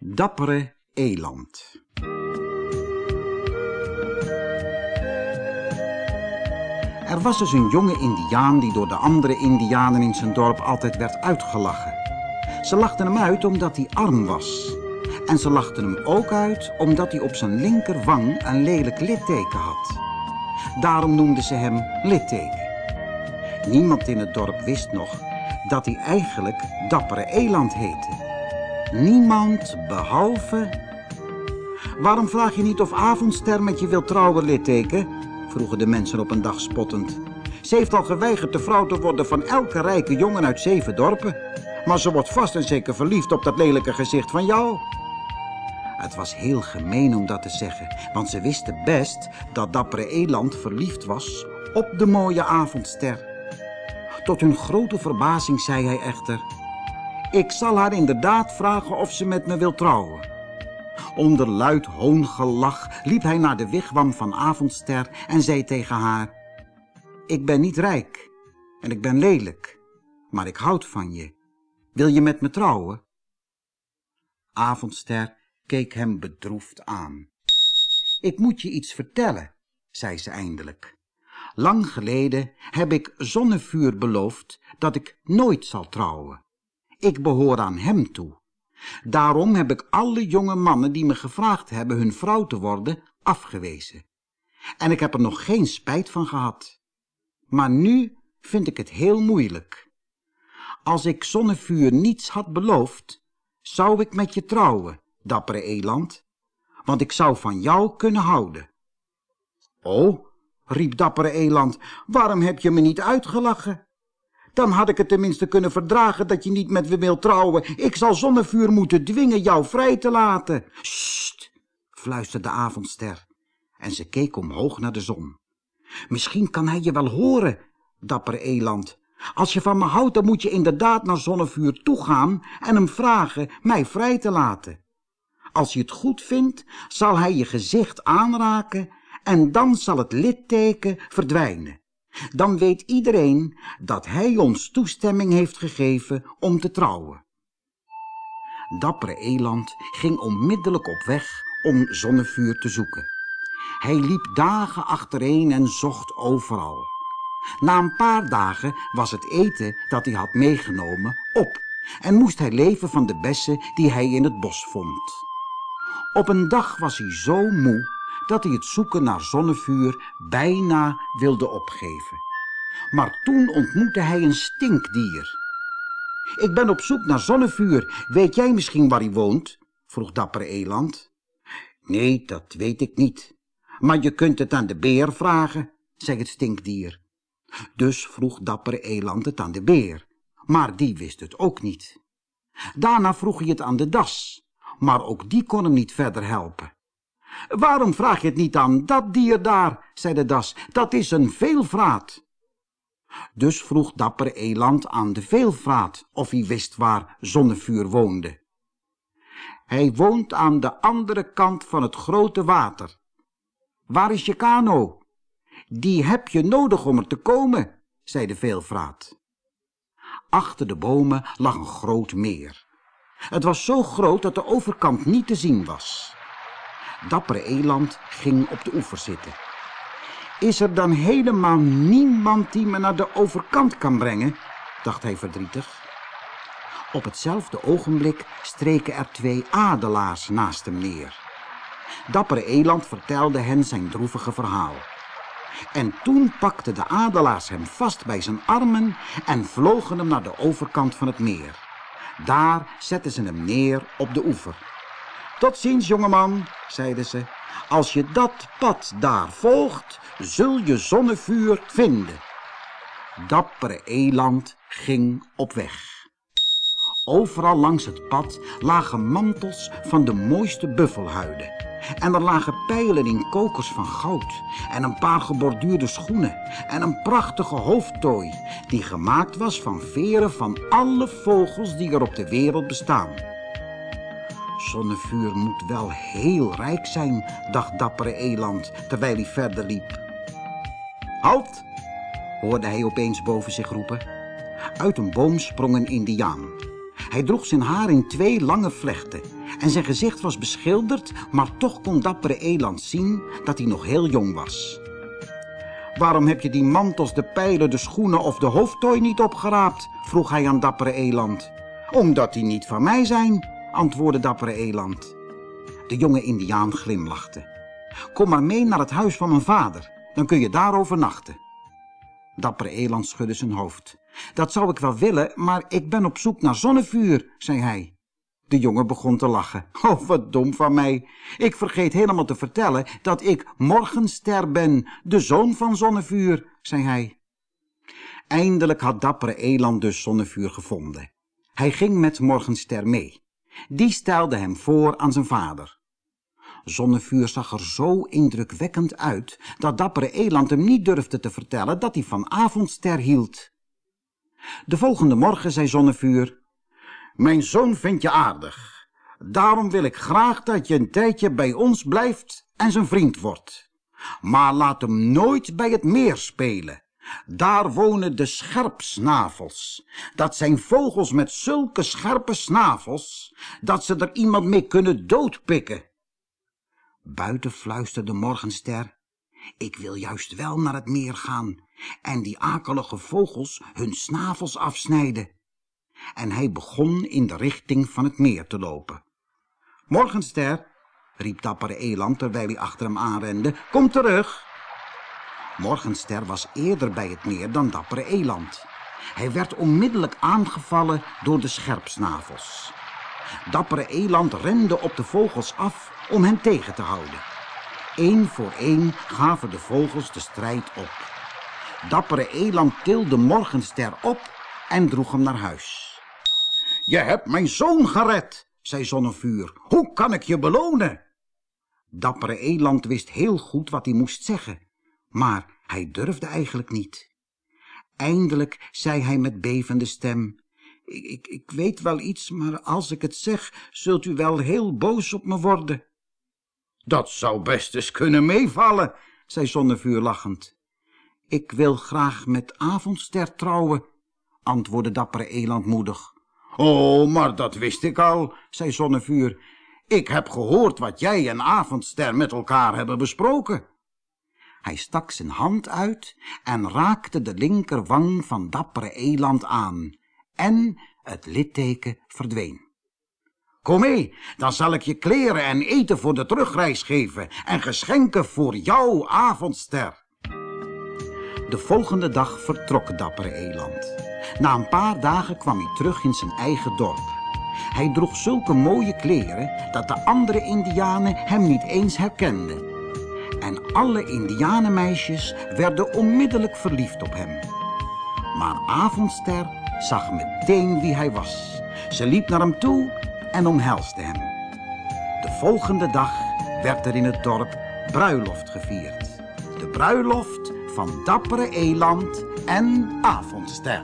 Dappere eland. Er was dus een jonge indiaan die door de andere indianen in zijn dorp altijd werd uitgelachen. Ze lachten hem uit omdat hij arm was. En ze lachten hem ook uit omdat hij op zijn linkerwang een lelijk litteken had. Daarom noemden ze hem litteken. Niemand in het dorp wist nog dat hij eigenlijk Dappere Eland heette. Niemand behalve... Waarom vraag je niet of Avondster met je wil trouwen, litteken? vroegen de mensen op een dag spottend. Ze heeft al geweigerd de vrouw te worden van elke rijke jongen uit zeven dorpen. Maar ze wordt vast en zeker verliefd op dat lelijke gezicht van jou. Het was heel gemeen om dat te zeggen, want ze wisten best dat dappere Eland verliefd was op de mooie avondster. Tot hun grote verbazing zei hij echter, ik zal haar inderdaad vragen of ze met me wil trouwen. Onder luid hoongelach liep hij naar de wigwam van Avondster en zei tegen haar, ik ben niet rijk en ik ben lelijk, maar ik houd van je. Wil je met me trouwen? Avondster keek hem bedroefd aan. Ik moet je iets vertellen, zei ze eindelijk. Lang geleden heb ik Zonnevuur beloofd dat ik nooit zal trouwen. Ik behoor aan hem toe. Daarom heb ik alle jonge mannen die me gevraagd hebben hun vrouw te worden, afgewezen. En ik heb er nog geen spijt van gehad. Maar nu vind ik het heel moeilijk. Als ik Zonnevuur niets had beloofd, zou ik met je trouwen, dappere eland, want ik zou van jou kunnen houden. Oh, riep dappere eland, waarom heb je me niet uitgelachen? Dan had ik het tenminste kunnen verdragen dat je niet met me wilt trouwen. Ik zal zonnevuur moeten dwingen jou vrij te laten. Sst, fluisterde de avondster. En ze keek omhoog naar de zon. Misschien kan hij je wel horen, dappere eland. Als je van me houdt, dan moet je inderdaad naar zonnevuur toegaan en hem vragen mij vrij te laten. Als je het goed vindt, zal hij je gezicht aanraken en dan zal het litteken verdwijnen. Dan weet iedereen dat hij ons toestemming heeft gegeven om te trouwen. Dappere Eland ging onmiddellijk op weg om zonnevuur te zoeken. Hij liep dagen achtereen en zocht overal. Na een paar dagen was het eten dat hij had meegenomen op en moest hij leven van de bessen die hij in het bos vond. Op een dag was hij zo moe dat hij het zoeken naar zonnevuur bijna wilde opgeven. Maar toen ontmoette hij een stinkdier. Ik ben op zoek naar zonnevuur. Weet jij misschien waar hij woont? vroeg dappere eland. Nee, dat weet ik niet. Maar je kunt het aan de beer vragen, zei het stinkdier. Dus vroeg dappere eland het aan de beer. Maar die wist het ook niet. Daarna vroeg hij het aan de das. Maar ook die kon hem niet verder helpen. Waarom vraag je het niet aan dat dier daar, zei de das, dat is een veelvraat. Dus vroeg dappere eland aan de veelvraat of hij wist waar zonnevuur woonde. Hij woont aan de andere kant van het grote water. Waar is je kano? Die heb je nodig om er te komen, zei de veelvraat. Achter de bomen lag een groot meer. Het was zo groot dat de overkant niet te zien was. Dappere eland ging op de oever zitten. Is er dan helemaal niemand die me naar de overkant kan brengen? dacht hij verdrietig. Op hetzelfde ogenblik streken er twee adelaars naast hem neer. Dappere eland vertelde hen zijn droevige verhaal. En toen pakten de adelaars hem vast bij zijn armen en vlogen hem naar de overkant van het meer. Daar zetten ze hem neer op de oever. Tot ziens, jongeman, zeiden ze. Als je dat pad daar volgt, zul je zonnevuur vinden. Dappere eland ging op weg. Overal langs het pad lagen mantels van de mooiste buffelhuiden. En er lagen pijlen in kokers van goud en een paar geborduurde schoenen en een prachtige hoofdtooi die gemaakt was van veren van alle vogels die er op de wereld bestaan. Zonnevuur moet wel heel rijk zijn, dacht dappere eland terwijl hij verder liep. Halt, hoorde hij opeens boven zich roepen. Uit een boom sprong een indiaan. Hij droeg zijn haar in twee lange vlechten En zijn gezicht was beschilderd, maar toch kon dappere Eland zien dat hij nog heel jong was. Waarom heb je die mantels, de pijlen, de schoenen of de hoofdtooi niet opgeraapt? vroeg hij aan dappere Eland. Omdat die niet van mij zijn, antwoordde dappere Eland. De jonge indiaan glimlachte. Kom maar mee naar het huis van mijn vader, dan kun je daar overnachten. Dappere Eland schudde zijn hoofd. Dat zou ik wel willen, maar ik ben op zoek naar zonnevuur, zei hij. De jongen begon te lachen. Oh, wat dom van mij. Ik vergeet helemaal te vertellen dat ik Morgenster ben, de zoon van Zonnevuur, zei hij. Eindelijk had dappere Eland dus Zonnevuur gevonden. Hij ging met Morgenster mee. Die stelde hem voor aan zijn vader. Zonnevuur zag er zo indrukwekkend uit dat dappere Eland hem niet durfde te vertellen dat hij van Avondster hield. De volgende morgen zei Zonnevuur, mijn zoon vindt je aardig. Daarom wil ik graag dat je een tijdje bij ons blijft en zijn vriend wordt. Maar laat hem nooit bij het meer spelen. Daar wonen de scherpsnavels. Dat zijn vogels met zulke scherpe snavels, dat ze er iemand mee kunnen doodpikken. Buiten fluisterde Morgenster, ik wil juist wel naar het meer gaan en die akelige vogels hun snavels afsnijden en hij begon in de richting van het meer te lopen. Morgenster, riep dappere Eland terwijl hij achter hem aanrende, kom terug. Morgenster was eerder bij het meer dan dappere Eland. Hij werd onmiddellijk aangevallen door de scherpsnavels. Dappere Eland rende op de vogels af om hen tegen te houden. Eén voor één gaven de vogels de strijd op. Dappere Eland tilde Morgenster op en droeg hem naar huis. Je hebt mijn zoon gered, zei Zonnevuur. Hoe kan ik je belonen? Dappere Eland wist heel goed wat hij moest zeggen, maar hij durfde eigenlijk niet. Eindelijk zei hij met bevende stem, ik, ik, ik weet wel iets, maar als ik het zeg, zult u wel heel boos op me worden. Dat zou best eens kunnen meevallen, zei Zonnevuur lachend. Ik wil graag met Avondster trouwen, antwoordde dappere Eland moedig. Oh, maar dat wist ik al, zei Zonnevuur. Ik heb gehoord wat jij en Avondster met elkaar hebben besproken. Hij stak zijn hand uit en raakte de linkerwang van dappere eland aan. En het litteken verdween. Kom mee, dan zal ik je kleren en eten voor de terugreis geven en geschenken voor jouw avondster. De volgende dag vertrok dappere eland. Na een paar dagen kwam hij terug in zijn eigen dorp. Hij droeg zulke mooie kleren dat de andere indianen hem niet eens herkenden. En alle indianenmeisjes werden onmiddellijk verliefd op hem. Maar Avondster zag meteen wie hij was. Ze liep naar hem toe en omhelsde hem. De volgende dag werd er in het dorp bruiloft gevierd. De bruiloft van dappere eland en Avondster.